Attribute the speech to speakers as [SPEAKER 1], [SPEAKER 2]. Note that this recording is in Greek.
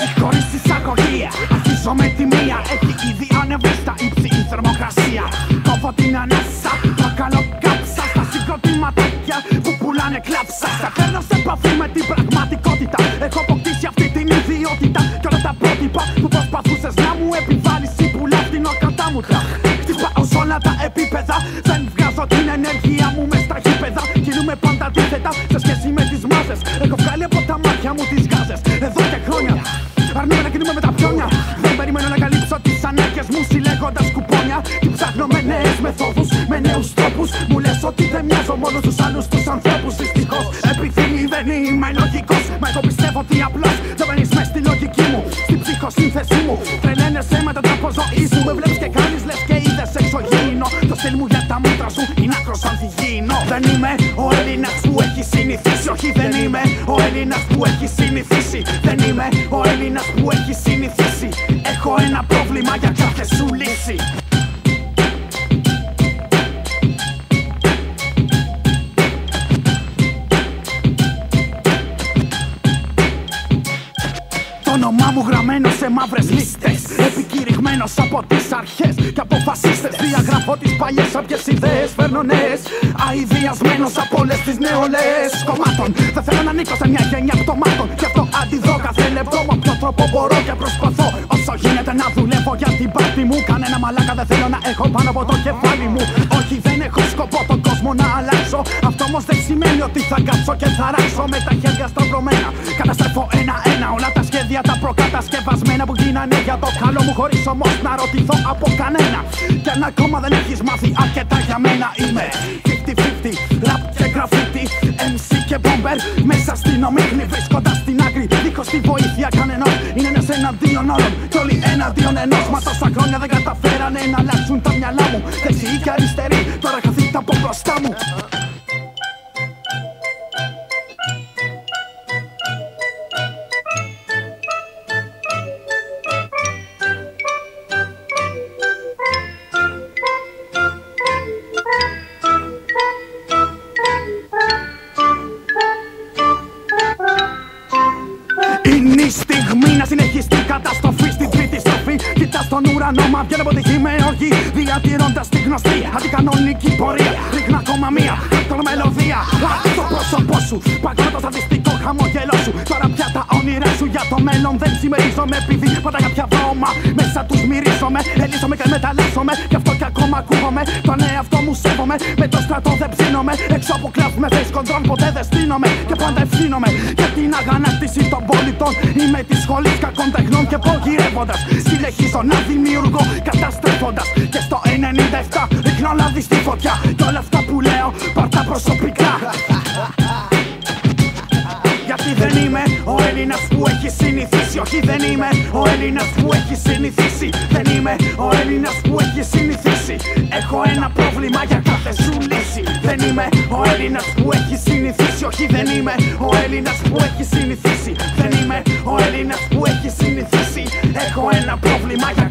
[SPEAKER 1] Έχει χωρίσει σαν κοκκία Αρχίζω με τη μία. Έχει ήδη ανεβεί στα ύψη η θερμοκρασία. Κόβω την ανάσα. Μα κάνω κάψα Στα συγκροτήματάκια που πουλάνε κλάψα. Σε παίρνω σε επαφή με την Έχω βγάλει από τα μάτια μου τις γάζε. Εδώ και χρόνια. Αρνούμε να κινούμε με τα πιόνια. Δεν περιμένω να καλύψω τις ανάγκες μου συλλέγοντας κουπόνια. Και ψάχνω με νέες μεθόδους, με νέους τρόπους. Μου λες ότι δεν μοιάζω μόνο του άλλους τους ανθρώπους. Δυστυχώς επειδή δεν είμαι λογικός. Μα εγώ πιστεύω ότι απλώς δεν μπαίνει μες στη λογική μου. Στην ψυχοσύνθεσή μου. Τρελαίνεσαι με τον τρόπο ζωής σου. Με βλέπεις και κάνεις λες και είδες εξωγήινο. Το στυλ μου για τα μούτρα σου είναι άκρος ανθυγιεινό. Δεν είμαι ο είμαι ο Έλληνας που έχει συνηθίσει. Δεν είμαι ο Έλληνας που έχει συνηθίσει. Έχω ένα πρόβλημα για κάθε σου λύση. Το όνομά μου γραμμένο σε μαύρες λίστες. Επικηρυγμένος από τις αρχές και αποφασίστε. Διαγραφώ τις παλιές όποιε ιδέες φέρνω νέες. Αειδιασμένος από όλες τις νεολαίες κομμάτων. Δεν θέλω να ανήκω σε μια γενιά πτωμάτων. Γι' αυτό αντιδρώ κάθε λεπτό με όποιο τρόπο μπορώ και προσπαθώ. Όσο γίνεται να δουλεύω για την πάρτη μου. Κανένα μαλάκα δεν θέλω να έχω πάνω από το κεφάλι μου. Όχι, όμως δεν σημαίνει ότι θα κάτσω και θα ράξω με τα χέρια σταυρωμένα. Καταστρέφω ένα-ένα όλα τα σχέδια τα προκατασκευασμένα που γίνανε για το καλό μου. Χωρίς όμως να ρωτηθώ από κανένα. Και αν ακόμα δεν έχεις μάθει αρκετά για μένα είμαι 50-50, rap και graffiti, MC και bomber. Μέσα στην ομίχνη βρίσκοντας την άκρη. Δίχως τη βοήθεια κανενός. Είναι ένας εναντίον όλων και όλοι εναντίον ενός. Μα τόσα χρόνια δεν καταφέρανε να αλλάξουν τα μυαλά μου. Δεξιοί και αριστεροί, τώρα στιγμή να συνεχιστεί η καταστροφή στην τρίτη στροφή. Κοιτάς τον ουρανό, μα βγαίνει από τη γη με οργή. Διατηρώντας τη γνωστή αντικανονική πορεία. Ρίχνα ακόμα μία, δεύτερο μελωδία. Άντε το πρόσωπό σου, παγκόσμιο το στατιστικό χαμόγελό σου. Τώρα πια τα όνειρά σου για το μέλλον δεν συμμερίζομαι. Επειδή πάντα κάποια βρώμα μέσα τους μυρίζομαι. Ελίσσομαι και μεταλλάσσομαι. Γι' αυτό και ακόμα ακούγομαι. Τον εαυτό μου σέβομαι. Με το στρατό δεν ψήνομαι. Έξω από κλαμπ με face control ποτέ δεν στείνομαι. Και πάντα ευθύνομαι για την αγανάκτηση των πολιτών. Είμαι της σχολής κακών τεχνών και προγυρεύοντα. Συνεχίζω να δημιουργώ καταστρέφοντας. Και στο 97 ρίχνω λάδι στη φωτιά. Και όλα αυτά που λέω πάρτα προσωπικά. Γιατί δεν είμαι ο Έλληνας που έχει συνηθίσει. Όχι, δεν είμαι ο Έλληνας που έχει συνηθίσει. Δεν είμαι ο Έλληνας που έχει συνηθίσει. Έχω ένα πρόβλημα για κάθε σου λύση. Δεν είμαι ο Έλληνας που έχει συνηθίσει. Όχι, δεν είμαι ο Έλληνας που έχει συνηθίσει. Δεν είμαι ο Έλληνας που έχει συνηθίσει. Έχω ένα πρόβλημα για κάθε